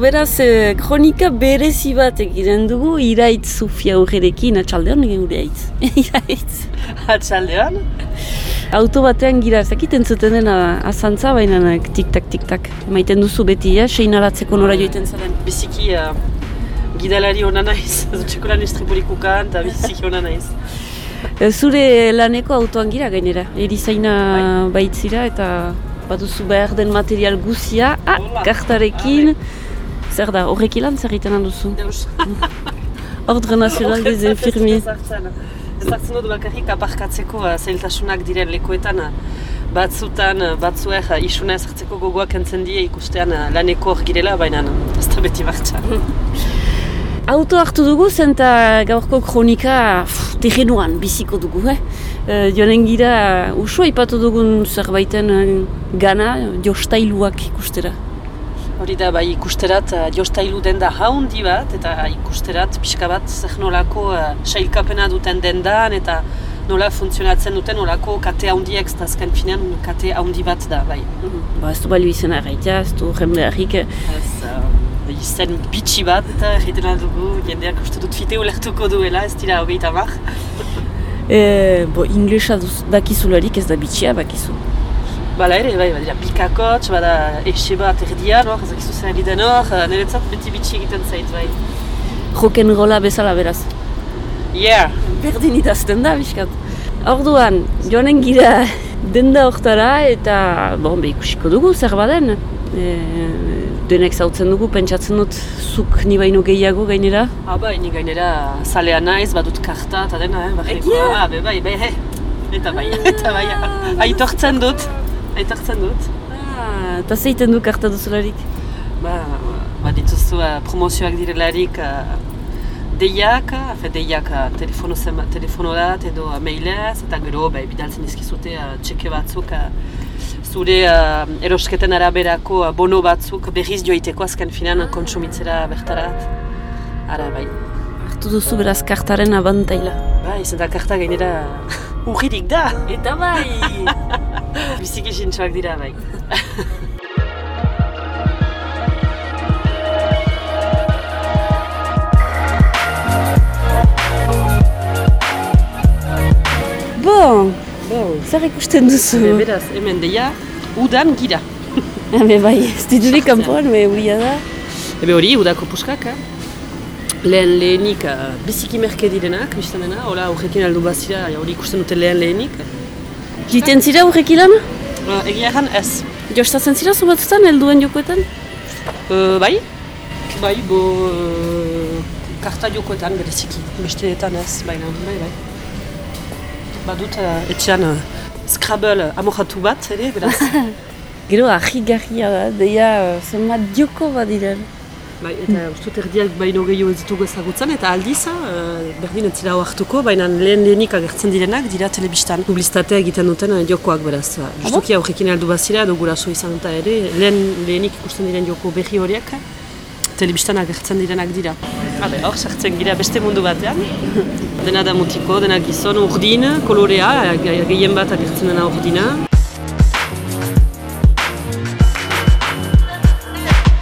beraz, eh, kronika berezi bat egiten dugu, irait zufia horrekin, atxaldean egin gure aitz. Iraitz. Atxaldean? Auto batean gira, ez dakit entzuten dena azantza, baina eh, tik-tak, tik-tak. Maiten duzu beti, eh? sein alatzeko nora joiten zaren. Biziki uh, gidalari hona naiz, dutxeko lan estripolikukan eta biziki hona naiz. Zure laneko autoan gira gainera, erizaina baitzira eta baduzu behar den material guzia, ah, kartarekin, zer da, horrek ilan zer egiten handuzu? Deus. Ordre Nacional des Infirmiers. Ezartzen dut bakarrik aparkatzeko uh, zailtasunak diren lekuetan uh, batzutan uh, batzuek uh, isuna ezartzeko gogoak entzen die ikustean uh, laneko hor girela, baina ez da beti martxan. Auto hartu dugu zen gaurko kronika pff, terrenuan biziko dugu, eh? E, joanen gira usua ipatu dugun zerbaiten eh, gana jostailuak ikustera. Hori da, bai ikusterat uh, jostailu denda haundi bat, eta ikusterat pixka bat zer nolako uh, sailkapena duten dendan, eta nola funtzionatzen duten nolako kate haundiek, eta azken finean kate haundi bat da, bai. Ba, ez du balio izena erraitea, ez du jemdearrik. Ez, uh, izen bitxi bat, egiten dugu, jendeak uste dut fite ulertuko duela, ez dira hogeita mar. E, bo, inglesa dakizularik ez da bitxia bakizu. Bala ere, bai, badira pikakotx, bada exe bat erdian, hor, ez dakizu zen egiten hor, niretzat beti bitxi egiten zait, bai. Rock'n'rolla bezala beraz. Yeah! Berdin idazten da, biskat. Orduan, joanen gira denda hortara eta bon, be, ikusiko dugu zer baden. E, denek zautzen dugu, pentsatzen dut zuk ni baino gehiago gainera. Ha, bai, ni gainera zalea naiz, badut karta eta dena, eh? Ah, be, bai, bai, he. Eta bai, eta bai, aitortzen dut, aitortzen dut. Ah, eta zeiten du karta duzularik. Ba, ba dituzu uh, promozioak direlarik uh, deiak, afe deiak uh, telefono, zema, telefonorat edo uh, mailez, eta gero ba, bidaltzen dizkizute uh, txeke batzuk uh, zure uh, erosketen araberako uh, bono batzuk berriz joiteko azken finan kontsumitzera bertarat. Ara, bai. Hartu duzu beraz kartaren abantaila. Bai, izan da karta gainera urririk da. Eta bai! Biziki sintxoak dira, bai. bon, zer ikusten duzu? Be, beraz, hemen deia, udan gira. Habe bai, ez diturik kanpoan, me huria da. Ebe hori, udako puskak, eh? Lehen lehenik uh, biziki merke direnak, biztan dena, hola horrekin aldu bazira, hori ikusten dute lehen lehenik. Jiten zira horrek ilan? Uh, egia erran ez. Jostatzen zira zu batzutan, helduen jokoetan? Uh, bai? Bai, bo... Uh, karta jokoetan bereziki, besteetan ez, baina, bai, bai. Badut uh, etxean uh, Scrabble amoratu bat, ere, beraz. Gero ahigarria da, deia uh, zenbat joko badiren. Bai, eta uste dut erdiak baino gehiago ez ditugu ezagutzen, eta aldiz, uh, berdin ez zira hartuko, baina lehen lehenik agertzen direnak dira telebistan. Publizitatea egiten duten uh, jokoak beraz. Uh, Justuki aurrekin aldu bazira, edo guraso izan eta ere, lehen lehenik ikusten diren joko berri horiek, telebistan agertzen direnak dira. Habe, hor, sartzen gira beste mundu batean. dena da mutiko, dena gizon urdin, kolorea, ge- gehien bat agertzen dena urdina.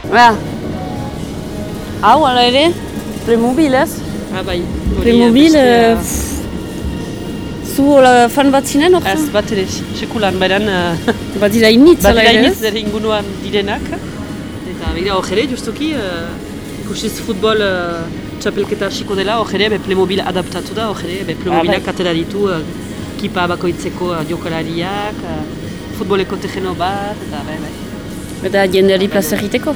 Ba, hau ala ere, Playmobil ez? Ah, bai. Playmobil, eh, uh, zu hola fan bat zinen hor? Ez bat ere, sekulan, baina uh, Badira initz ala ere iniz ez? ere inguruan direnak. Eta begira hor ere, justuki, uh, ikusiz futbol uh, txapelketa hasiko dela, hor ere, be Playmobil adaptatu da, hor ere, be Playmobilak bai. atera ditu uh, kipa bakoitzeko uh, jokalariak, uh, futboleko terreno bat, eta bai, bai. Eta jendeari egiteko.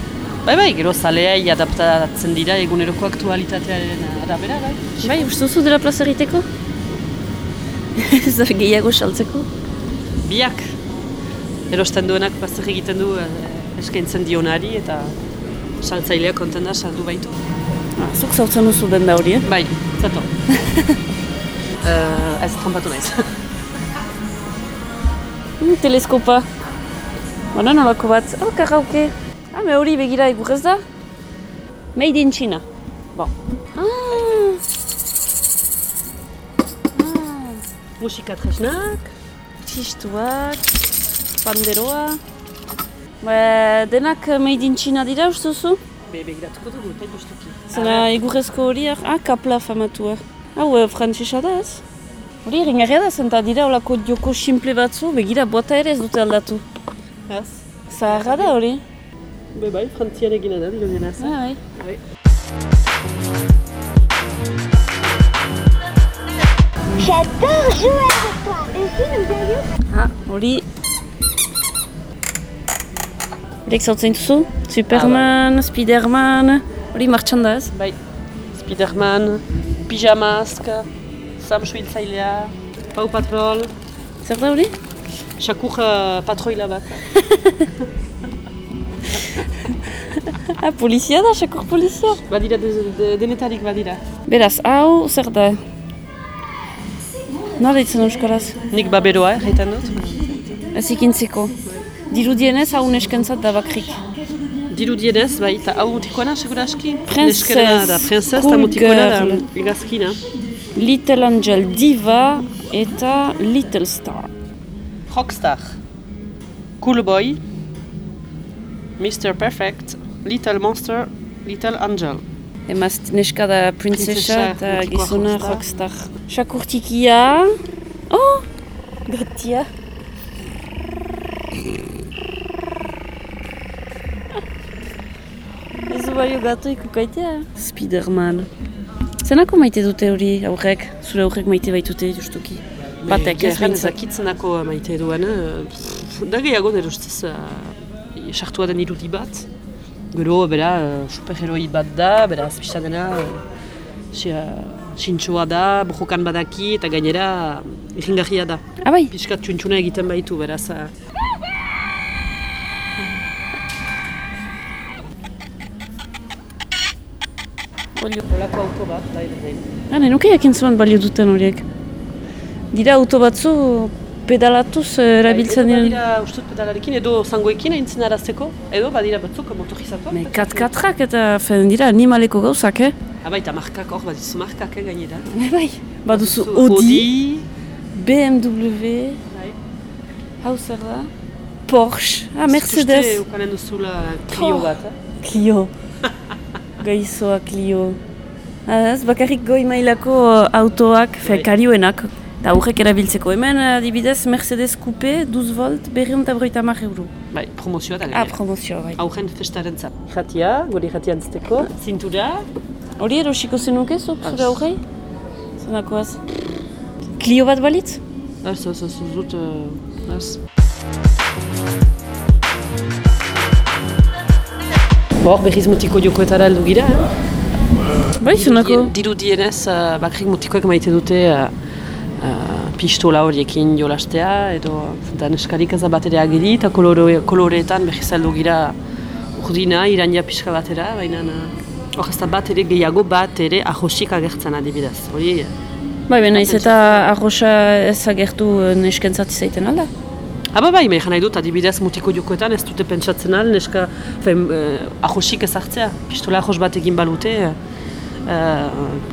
Bai, bai, gero zaleai adaptatzen dira eguneroko aktualitatearen arabera, bai. Bai, uste duzu dela plaza egiteko? Da gehiago saltzeko? Biak, erosten duenak plazer egiten du uh, eskaintzen dionari, eta saltzaileak konten da saldu baitu. Ah, zuk zautzen duzu denda hori, eh? Bai, zato. uh, ez trompatu naiz. Mm, teleskopa. Bona nolako bat. Oh, karaoke. Ah, me hori begira ez da? Made in China. Bon. Ah. Ah. Musika tresnak. Txistuak, panderoa. Ba, denak made in China dira, uste duzu? Be, begiratuko dugu, eta justuki. Zena egurrezko horiak, ah, kapla famatua. Hau, e, frantzisa da ez? Hori ringarria da, zenta dira olako joko simple batzu, begira bota ere ez dute aldatu. Ez? Zaharra da hori? Be bai, frantzian egina da, dirudien ez. Ah, bai. Bai. J'adore jouer avec toi. Ici, nous allions. Ah, hori... Horek zautzen duzu? Superman, Spiderman... Hori martxan da ez? Bai, Spiderman, Pijamask, Sam Suhiltzailea, Pau Patrol, Zer da hori? Shakur uh, patroila bat. Ah, polizia da, sakur polizia. Badira, de, de, denetarik badira. Beraz, hau, zer da? Nola ditzen euskaraz? Nik baberoa, erraiten dut. Ez ikintzeko. Dirudienez, hau neskentzat da bakrik. Dirudienez, bai, eta hau mutikoena, seguraski? Princess, Neskena da, princess, cool eta mutikoena da, egazkina. Little Angel Diva eta Little Star. Rockstar, Cool Boy, Mr. Perfect, Little Monster, Little Angel. Emaz neska da princesa eta mutikoa gizona rockstar. Sakurtikia. Oh! Gatia. Ez du baio gato ikukaitea. Spiderman. Zenako maite dute hori aurrek? Zure aurrek maite baitute justuki. Batek, ez bain eh, zakitzenako maite duen, eh, pff, da gehiago nire ustez uh, sartua den irudi bat. Gero, bera, uh, superheroi bat da, bera, azpista dena, uh, sintxoa da, bojokan badaki, eta gainera irringarria da. Ah bai, Piskat txuntxuna egiten baitu, beraz. Uh, olio. Olako auto bat, da ere. Ah, nahi nuke jakin zuen balio duten horiek. Dira auto batzu pedalatuz eh, erabiltzen Edo diren. badira ustut pedalarekin, edo zangoekin aintzin arazteko, edo badira batzuk motorizatuak. Me kat-katrak eta fen dira animaleko gauzak, eh? Ah, baita markak hor, badizu markak eh, gainera. Bai, bai. Baduzu Audi, BMW, Bai. hau zer da? Porsche, ah, Mercedes, ukanen duzula Clio bat, eh? Clio. Gaizoa Clio. Ah, Ez, bakarrik goi mailako uh, autoak, fe, Bai. karioenak. Da aurrek erabiltzeko. Hemen, adibidez, Mercedes Coupe, 12 volt, berriun eta broita mar euro. Bai, promozioa da Ah, gainera. promozioa, bai. Aurren festaren zat. Jatia, gori jatia antzteko, zintura, Hori erosiko zenuke, zuk, Az. zure aurrei? Zenakoaz. Clio bat balitz? ez, ez, ez, ez dut, uh, ez. Hor, berriz mutiko jokoetara heldu gira, eh? Bai, zenako. Diru dienez, uh, bakrik mutikoek maite dute uh, uh, pistola horiekin jolastea, edo zenta neskarik ez da bat ere agiri, eta kolore, koloreetan berriz heldu gira urdina, irania pixka batera, baina uh, hor ez da bat ere gehiago bat ere ahosik agertzen adibidez. Hori, eh, Bai, baina iz eta arroxa ez agertu eh, neskentzat izaiten alda. Aba bai, mehan nahi dut, adibidez mutiko jokoetan ez dute pentsatzen al, neska fen, eh, ahosik ezartzea. Pistola ahos bat egin balute, eh, eh,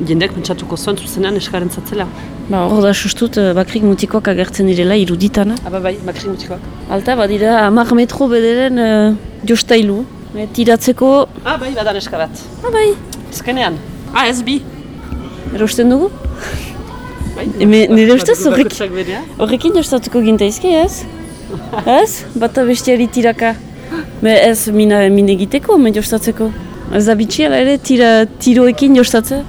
jendek pentsatuko zuen zuzenean neskaren zatzela. Ba, hor da sustut bakrik mutikoak agertzen direla iruditan. eh. Aba bai, makri mutikoak. Alta, badira, hamar metro bederen uh, jostailu. Eh, tiratzeko, Ah bai, bada neska bat. ah bai, Ezkenean. Ah ez bi. erosten dugu. Bai, Eme, nire ustez horrek-. Horrekin jostatuko gintaizke, ez? ez? Bata bestiari tiraka. Me ez mina, min egiteko, me jostatzeko. Ez da bitxiela ere, tira, tiroekin jostatzea.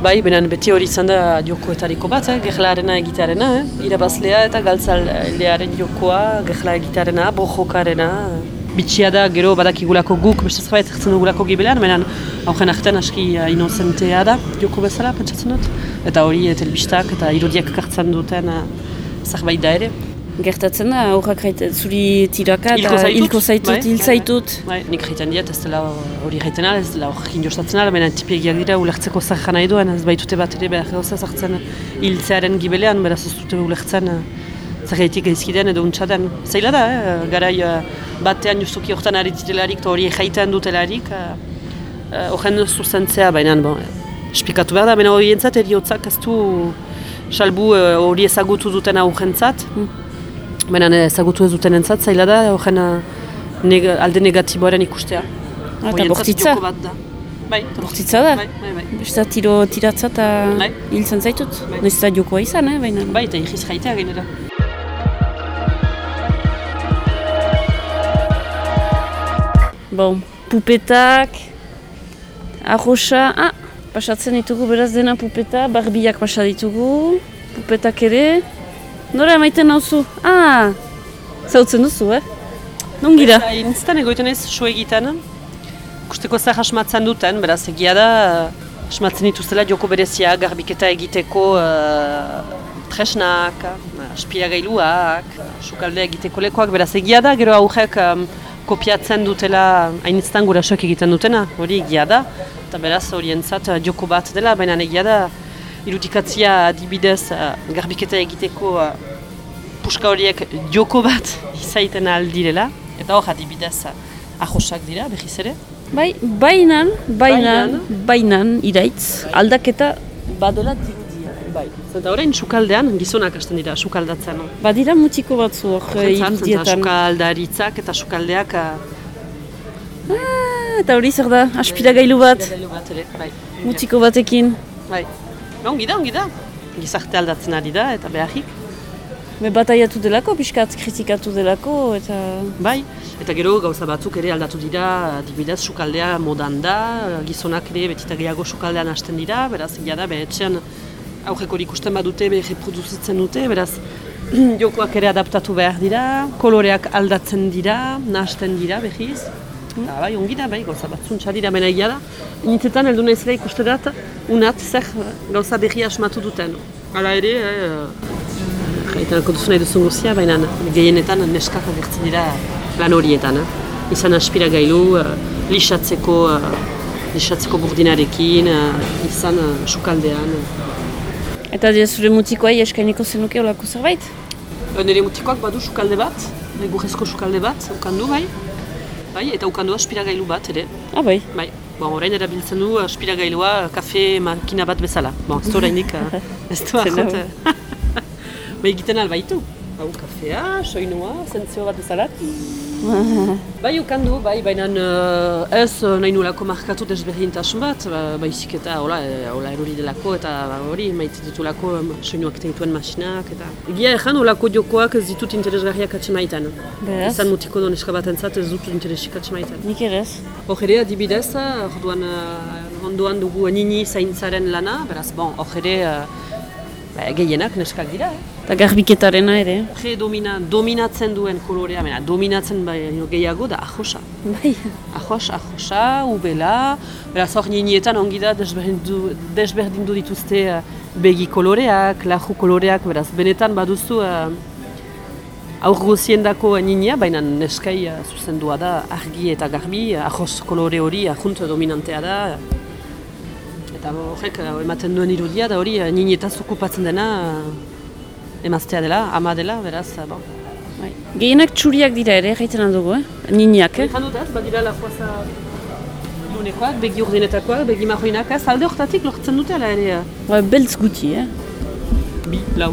Bai, benen beti hori izan da jokoetariko bat, eh? gerlaarena egitearena, eh? irabazlea eta galtzalearen jokoa, gerla egitearena, bojokarena. Bitxia da, gero badakigulako guk, beste zerbait hartzen dugulako gibelan, menen aurren artean aski uh, inozentea da, joko bezala, pentsatzen dut. Eta hori, eh, telebistak eta irudiak kartzen duten uh, zerbait da ere. Gertatzen da, aurrak raite, zuri tiraka eta Hilko zaitut, bai, hil zaitut. Bai, nik jaiten diet, ez dela hori jaiten ala, ez dela horrekin jostatzen ala, baina tipegiak dira ulertzeko zer jana edoen, ez baitute bat ere behar gauza zartzen hiltzearen gibelean, beraz ez dute ulertzen eh, zer gaitik gaizkiden edo untxaden. Zaila da, eh? garai eh, batean justuki hortan ari direlarik, eta hori jaiten dutelarik, eh, horren zuzentzea, baina bon, esplikatu behar da, baina hori entzat eriotzak ez du salbu hori ezagutu duten aurrentzat, Baina ezagutu ez duten entzat, zaila da, horren neg alde negatiboaren ikustea. Ah, eta Horientzat bortitza? bat da. Bai, Bortitza da? Bai, bai, bai. Besta tiro tiratza eta Bai. hiltzen zaitut? Bai. Noiz eta jokoa izan, eh, baina. Bai, eta ikiz jaitea gainera. Bon, pupetak, arroxa, ah, pasatzen ditugu beraz dena pupeta, barbiak pasa ditugu, pupetak ere. Nora emaiten nauzu? Ah, zautzen duzu, eh? Non gira? Haintztan egoiten ez su egiten, kusteko zer asmatzen duten, beraz egia da, eh, asmatzen dituztela joko berezia, garbiketa egiteko uh, tresnak, aspiragailuak, uh, sukalde egiteko lekoak, beraz egia da, gero aurrek um, kopiatzen dutela haintztan gurasoek egiten dutena, hori egia da, eta beraz horientzat uh, joko bat dela, baina egia da, irudikatzia adibidez garbiketa egiteko uh, puska horiek joko bat izaiten aldirela, eta hor adibidez uh, ahosak dira, behiz ere. Bai, bainan, bainan, Bainan. iraitz, aldaketa badela dirudia. Bai. Eta orain sukaldean gizonak hasten dira sukaldatzen. Badira mutiko batzu hor irudietan. sukaldaritzak eta sukaldeak uh, Ah, Eta hori zer da, aspiragailu bat, Gailu bat ere, bai. mutiko batekin. Bai. Ongi da, ongi da. Gizarte aldatzen ari da eta beharrik. Me bataiatu delako, pixkat kritikatu delako, eta... Bai. Eta gero gauza batzuk ere aldatu dira, adibidez sukaldea modan da, gizonak ere betita gehiago sukaldean hasten dira, beraz egia da, behetxean aurrek hori ikusten badute, reproduzitzen dute, beraz jokoak ere adaptatu behar dira, koloreak aldatzen dira, nahasten dira behiz. Eta bai, ongi da, bai, gauza batzuntza dira, baina egia da. Nintzetan heldu naizela ikuste dut, unat zer gauza berri asmatu duten. Hala ere, eh, Jaiten alko nahi duzun guzia, baina gehienetan neskak agertzen dira lan horietan. Eh? Izan aspiragailu, uh, lixatzeko, uh, lixatzeko burdinarekin, uh, izan uh, sukaldean. Eta dira zure mutikoai eskainiko zenuke olako zerbait? Uh, nire mutikoak badu sukalde bat, egurrezko sukalde bat, ukandu bai. Bai, eta ukandu aspiragailu bat ere. Ah, bai. Bai, bon, orain erabiltzen du aspiragailua kafe makina bat bezala. Bon, ez du orainik, ez du ahot. Ba egiten albaitu. Hau kafea, soinua, zentzio bat bezala. Bai, ukandu, bai, baina uh, ez uh, nahi nulako markatu desberdintasun bat, ba, baizik eta hola, e, hola erori delako eta ba, hori maite ditulako soinuak dituen masinak eta... Egia ezan olako jokoak ez ditut interesgarriak atxemaiten. Beraz, Izan mutiko don eska bat entzat ez dut interesik atxemaiten. nik ere ez. Hor ere adibidez, orduan ondoan dugu nini zaintzaren lana, beraz, bon, hor ere ba, gehienak neskak dira, eh? Eta garbiketarena ere. Predomina, dominatzen duen kolorea, mena, dominatzen baino gehiago da ahosa. Bai. Ahos, ahosa, ubela, beraz hor ninietan ongi da desberdindu, desberdindu dituzte uh, begi koloreak, laju koloreak, beraz benetan baduzu uh, aur goziendako ninia, baina neskai uh, zuzendua da argi eta garbi, ahos kolore hori ahunt dominantea da. Eta horrek ematen duen irudia da hori uh, ninietaz okupatzen dena uh, emaztea dela, ama dela, beraz, uh, bon. bai. Gehienak txuriak dira ere, gaiten aldugu, eh? Niniak, eh? Jan dut ez, badira la fuaza ilunekoak, begi urdinetakoak, begi marroinak, ez alde horretatik lortzen dute ala ere. Ba, beltz guti, eh? Bi, lau.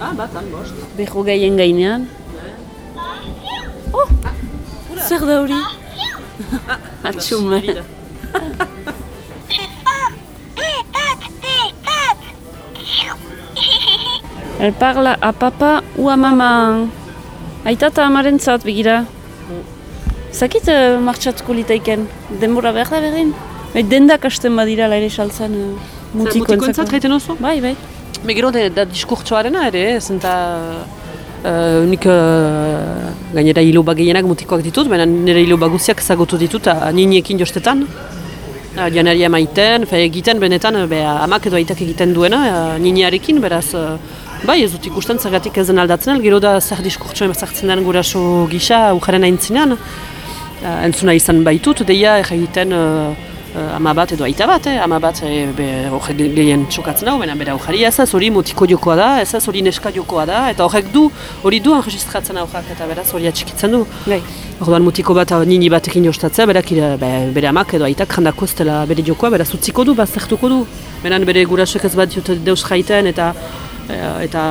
Ah, bat, han, bost. Berro gaien gainean. Oh! Zer da hori? Atxume. Elle parle a papa ou a mama. Aita eta amaren zat, begira. Zakit uh, martxatuko litaiken, denbora behar da berdin? Bai, dendak hasten badira ere saltzen uh, mutiko Mutikoentzat jaiten oso? Bai, bai. Me gero da, da diskurtsoarena ere, ez eta uh, nik uh, gainera hilo gehienak mutikoak ditut, baina nire hilo guziak ezagutu ditut uh, niniekin jostetan. Uh, janaria maiten, fe, egiten benetan, be, amak edo aitak egiten duena, uh, niniarekin, beraz, uh, bai ez dut ikusten zergatik ez den aldatzen, al, gero da zer diskurtsoen zartzen den guraso gisa, ujaren aintzinean. Entzuna izan baitut, deia egiten uh, ama bat edo aita bat, eh? ama bat ge- gehien txokatzen hau, baina bera ujari ez ez hori motiko jokoa da, ez ez hori neska jokoa da, eta horrek du, hori du enregistratzen aurrak eta beraz hori atxikitzen du. Bai. Orduan mutiko bat nini batekin jostatzea, berak be, bere amak edo aitak jandako ez dela bere jokoa, beraz utziko du, baztertuko du. Beran bere gurasek ez bat diote deus jaiten eta eta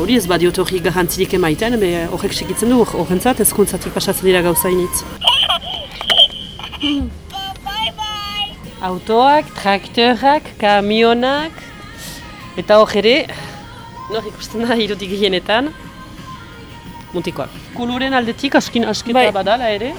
hori ez badiote hori garrantzirik emaiten, be horrek segitzen du, horrentzat ezkuntzatik pasatzen dira gauzainitz. Autoak, traktorak, kamionak, eta hor ere, nor ikusten da irutik gehienetan, mutikoak. Kuluren aldetik askin asketa Bai. badala ere.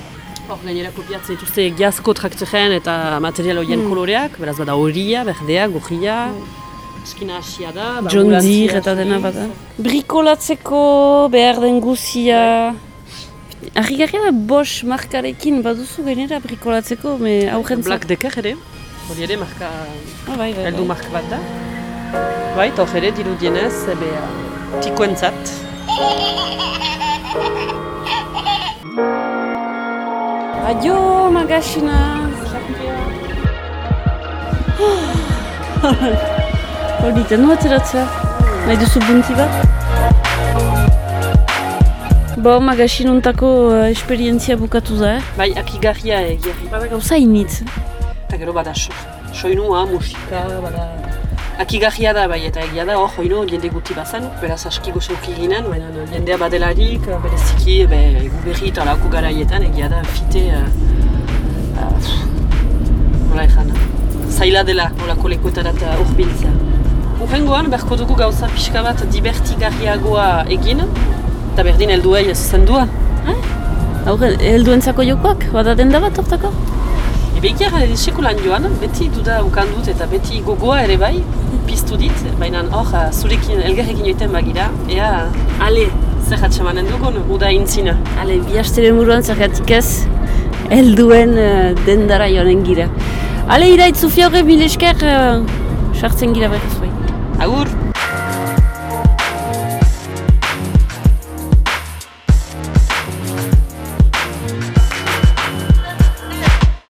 Hor gainera kopiatzen dituzte giazko traktoren eta material horien koloreak, beraz bada horia, berdea, gojia, askina hasia da. ba, Deere eta dena hasi. bada. Brikolatzeko behar den guzia. Arrigarria da Bosch markarekin baduzu gainera brikolatzeko, me aurrentzat. Black Decker ere, hori ere marka, Ah, bai, bai, heldu bai. marka bat da. Bai, eta hor ere dirudienez, ebe, tikoentzat. Adio, magasina! Hori, eta nu ateratzea. Nahi duzu bunti bat? Bo, magasinuntako uh, esperientzia bukatu da, eh? Bai, akigarria egerri. Bada gauza initz. Eta gero bada so, soinua, musika, bada... Akigarria da bai, eta egia da, hor, joino, jende guti bazan, beraz aski goxauki ginen, baina jendea badelarik, bereziki, be, gu berri eta lako garaietan, egia da, fite, uh, uh, nola ezan, zaila dela, nolako lekuetara eta urbiltzea. Urrengoan, berko dugu gauza pixka bat divertigarriagoa egin, eta berdin helduei ez zendua. Aurre, helduentzako jokoak? Bada denda bat hortako? Ebegiar sekulan joan, beti duda ukan dut eta beti gogoa ere bai, piztu dit, baina hor eh, zurekin elgarrekin joiten bagira, ea, ale, zer hatxamanen dugun, uda intzina. Ale, bi asteren buruan zergatik ez, helduen uh, dendara joanen gira. Ale, iraitz Sofia horre mil esker, uh, sartzen gira berriz bai. Agur!